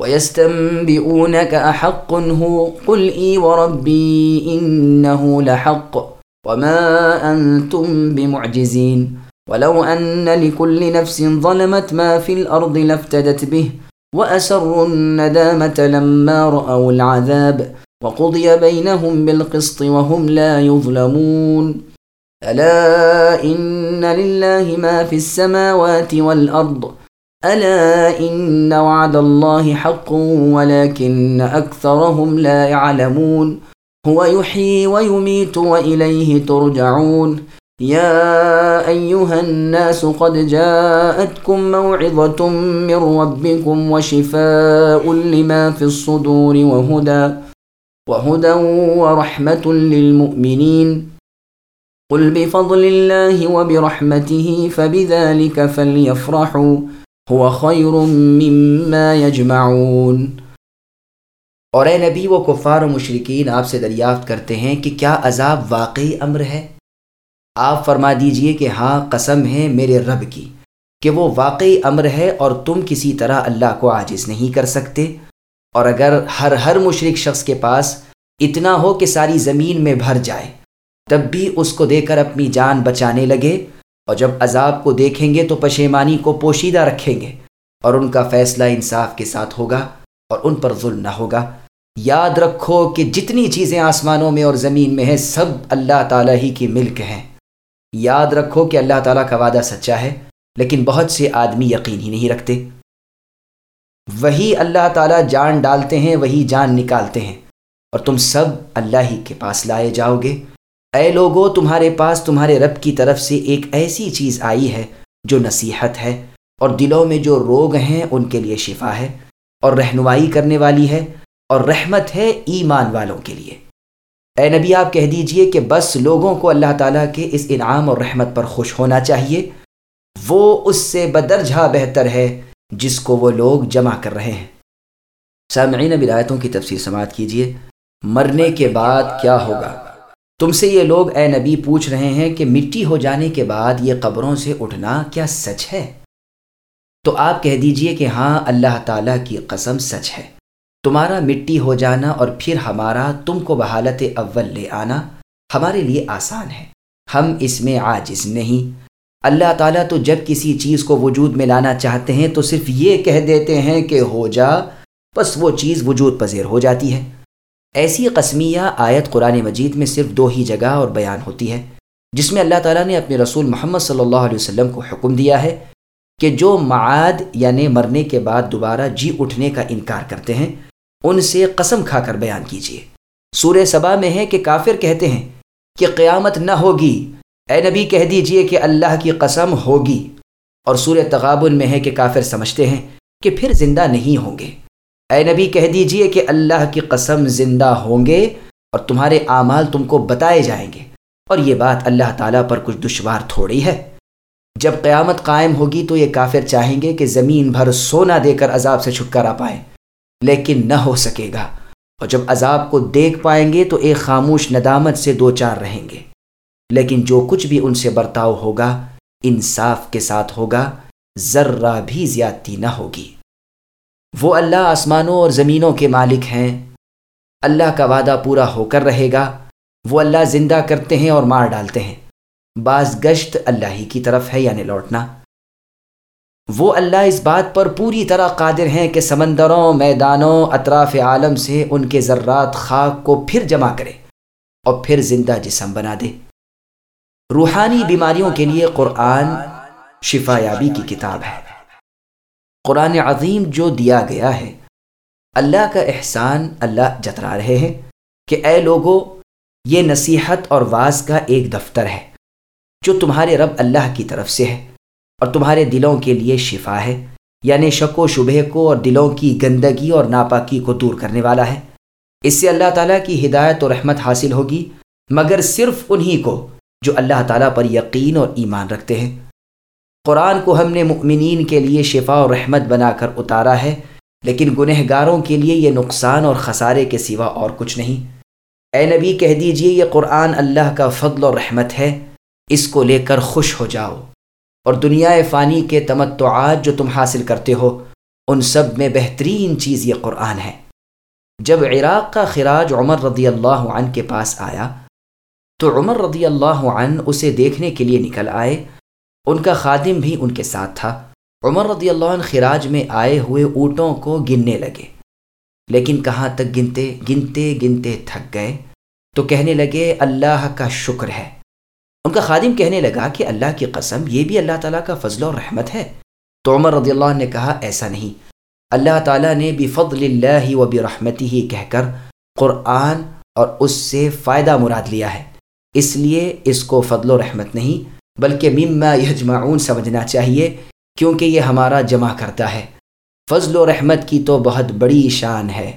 ويستنبئونك أحق هو قل إي وربي إنه لحق وما أنتم بمعجزين ولو أن لكل نفس ظلمت ما في الأرض لافتدت به وأسروا الندامة لما رأوا العذاب وقضي بينهم بالقسط وهم لا يظلمون ألا إن لله ما في السماوات والأرض ألا إن وعد الله حق ولكن أكثرهم لا يعلمون. هو يحيي ويميت وإليه ترجعون. يا أيها الناس قد جاءتكم موعظة من ربكم وشفاء لما في الصدور وهدى وهدى ورحمة للمؤمنين. قل بفضل الله وبرحمته فبذلك فليفرحوا. هو خير مما يجمعون اور اے نبی، وہ کفار و مشرقین آپ سے دریافت کرتے ہیں کہ کیا عذاب واقعی امر ہے؟ آپ فرما دیجیے کہ ہاں قسم ہے میرے رب کی کہ وہ واقعی امر ہے اور تم کسی طرح اللہ کو عاجز نہیں کر سکتے۔ اور اگر ہر ہر مشرق شخص کے پاس اتنا ہو کہ ساری زمین میں بھر جائے، تب بھی اس کو دے کر اپنی جان بچانے لگے۔ اور جب عذاب کو دیکھیں گے تو پشیمانی کو پوشیدہ رکھیں گے اور ان کا فیصلہ انصاف کے ساتھ ہوگا اور ان پر ظلم نہ ہوگا۔ یاد رکھو کہ جتنی چیزیں آسمانوں میں اور زمین میں ہیں، سب اللہ تعالیٰ ہی کی ملک ہیں۔ یاد رکھو کہ اللہ تعالیٰ کا وعدہ سچا ہے، لیکن بہت سے آدمی یقین ہی نہیں رکھتے۔ وہی اللہ تعالیٰ جان ڈالتے ہیں، وہی جان نکالتے ہیں۔ اور تم سب اللہ ہی کے پاس لائے جاؤ گے۔ اے لوگو، تمہارے پاس تمہارے رب کی طرف سے ایک ایسی چیز آئی ہے جو نصیحت ہے، اور دلوں میں جو روگ ہیں، ان کے لیے شفا ہے، اور رہنمائی کرنے والی ہے، اور رحمت ہے ایمان والوں کے لیے۔ اے نبی، آپ کہہ دیجیے کہ بس لوگوں کو اللہ تعالیٰ کے اس انعام اور رحمت پر خوش ہونا چاہیے۔ وہ اس سے بدرجہ بہتر ہے جس کو وہ لوگ جمع کر رہے ہیں۔ سامعین ولایتوں کی تفسیر سماعت کیجیے۔ مرنے کے بعد کیا ہوگا؟ تم سے یہ لوگ اے نبی پوچھ رہے ہیں کہ مٹی ہو جانے کے بعد یہ قبروں سے اٹھنا کیا سچ ہے؟ تو آپ کہہ دیجیے کہ ہاں اللہ تعالیٰ کی قسم سچ ہے۔ تمہارا مٹی ہو جانا اور پھر ہمارا، تم کو بحالت اول لے آنا ہمارے لیے آسان ہے۔ ہم اس میں عاجز نہیں۔ اللہ تعالیٰ تو جب کسی چیز کو وجود میں لانا چاہتے ہیں تو صرف یہ کہہ دیتے ہیں کہ ہو جا، بس وہ چیز وجود پذیر ہو جاتی ہے۔ ایسی قسمیہ آیت قرآن مجید میں صرف دو ہی جگہ اور بیان ہوتی ہے، جس میں اللہ تعالیٰ نے اپنے رسول محمد صلی اللہ علیہ وسلم کو حکم دیا ہے کہ جو معاد یعنی مرنے کے بعد دوبارہ جی اٹھنے کا انکار کرتے ہیں، ان سے قسم کھا کر بیان کیجیے۔ سورہ سبا میں ہے کہ کافر کہتے ہیں کہ قیامت نہ ہوگی، اے نبی کہہ دیجیے کہ اللہ کی قسم ہوگی۔ اور سورہ تغابن میں ہے کہ کافر سمجھتے ہیں کہ پھر زندہ نہیں ہوں گے۔ اے نبی کہہ دیجیے کہ اللہ کی قسم زندہ ہوں گے اور تمہارے اعمال تم کو بتائے جائیں گے۔ اور یہ بات اللہ تعالیٰ پر کچھ دشوار تھوڑی ہے۔ جب قیامت قائم ہوگی تو یہ کافر چاہیں گے کہ زمین بھر سونا دے کر عذاب سے چھٹکارا پائیں۔ لیکن نہ ہو سکے گا۔ اور جب عذاب کو دیکھ پائیں گے تو ایک خاموش ندامت سے دو چار رہیں گے۔ لیکن جو کچھ بھی ان سے برتاؤ ہوگا، انصاف کے ساتھ ہوگا، ذرہ بھی زیادتی نہ ہوگی۔ وہ اللہ آسمانوں اور زمینوں کے مالک ہیں۔ اللہ کا وعدہ پورا ہو کر رہے گا۔ وہ اللہ زندہ کرتے ہیں اور مار ڈالتے ہیں۔ بعض گشت اللہ ہی کی طرف ہے یعنی لوٹنا۔ وہ اللہ اس بات پر پوری طرح قادر ہیں کہ سمندروں، میدانوں، اطراف عالم سے ان کے ذرات خاک کو پھر جمع کرے اور پھر زندہ جسم بنا دے۔ روحانی بیماریوں کے لیے قرآن شفا یابی کی کتاب ہے۔ قرآن عظیم جو دیا گیا ہے، اللہ کا احسان اللہ جترا رہے ہیں کہ اے لوگو، یہ نصیحت اور واز کا ایک دفتر ہے، جو تمہارے رب اللہ کی طرف سے ہے اور تمہارے دلوں کے لیے شفا ہے یعنی شک و شبہ کو اور دلوں کی گندگی اور ناپاکی کو دور کرنے والا ہے۔ اس سے اللہ تعالیٰ کی ہدایت و رحمت حاصل ہوگی، مگر صرف انہی کو جو اللہ تعالیٰ پر یقین اور ایمان رکھتے ہیں۔ قرآن کو ہم نے مؤمنین کے لیے شفا و رحمت بنا کر اتارا ہے، لیکن گنہ گاروں کے لیے یہ نقصان اور خسارے کے سوا اور کچھ نہیں۔ اے نبی، کہہ دیجیے، یہ قرآن اللہ کا فضل و رحمت ہے۔ اس کو لے کر خوش ہو جاؤ۔ اور دنیا فانی کے تمتعات جو تم حاصل کرتے ہو، ان سب میں بہترین چیز یہ قرآن ہے۔ جب عراق کا خراج عمر رضی اللہ عنہ کے پاس آیا، تو عمر رضی اللہ عنہ اسے دیکھنے کے لیے نکل آئے۔ ان کا خادم بھی ان کے ساتھ تھا۔ عمر رضی اللہ عنہ خراج میں آئے ہوئے اونٹوں کو گننے لگے۔ لیکن کہاں تک گنتے گنتے گنتے تھک گئے۔ تو کہنے لگے، اللہ کا شکر ہے۔ ان کا خادم کہنے لگا کہ اللہ کی قسم، یہ بھی اللہ تعالیٰ کا فضل و رحمت ہے۔ تو عمر رضی اللہ عنہ نے کہا، ایسا نہیں۔ اللہ تعالیٰ نے بفضل اللہ و برحمتی ہی کہہ کر قرآن اور اس سے فائدہ مراد لیا ہے۔ اس لیے اس کو فضل و رحمت نہیں بلکہ مما یجمعون سمجھنا چاہیے، کیونکہ یہ ہمارا جمع کرتا ہے۔ فضل و رحمت کی تو بہت بڑی شان ہے۔